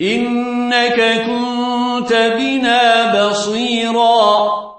إنك كنت بنا بصيراً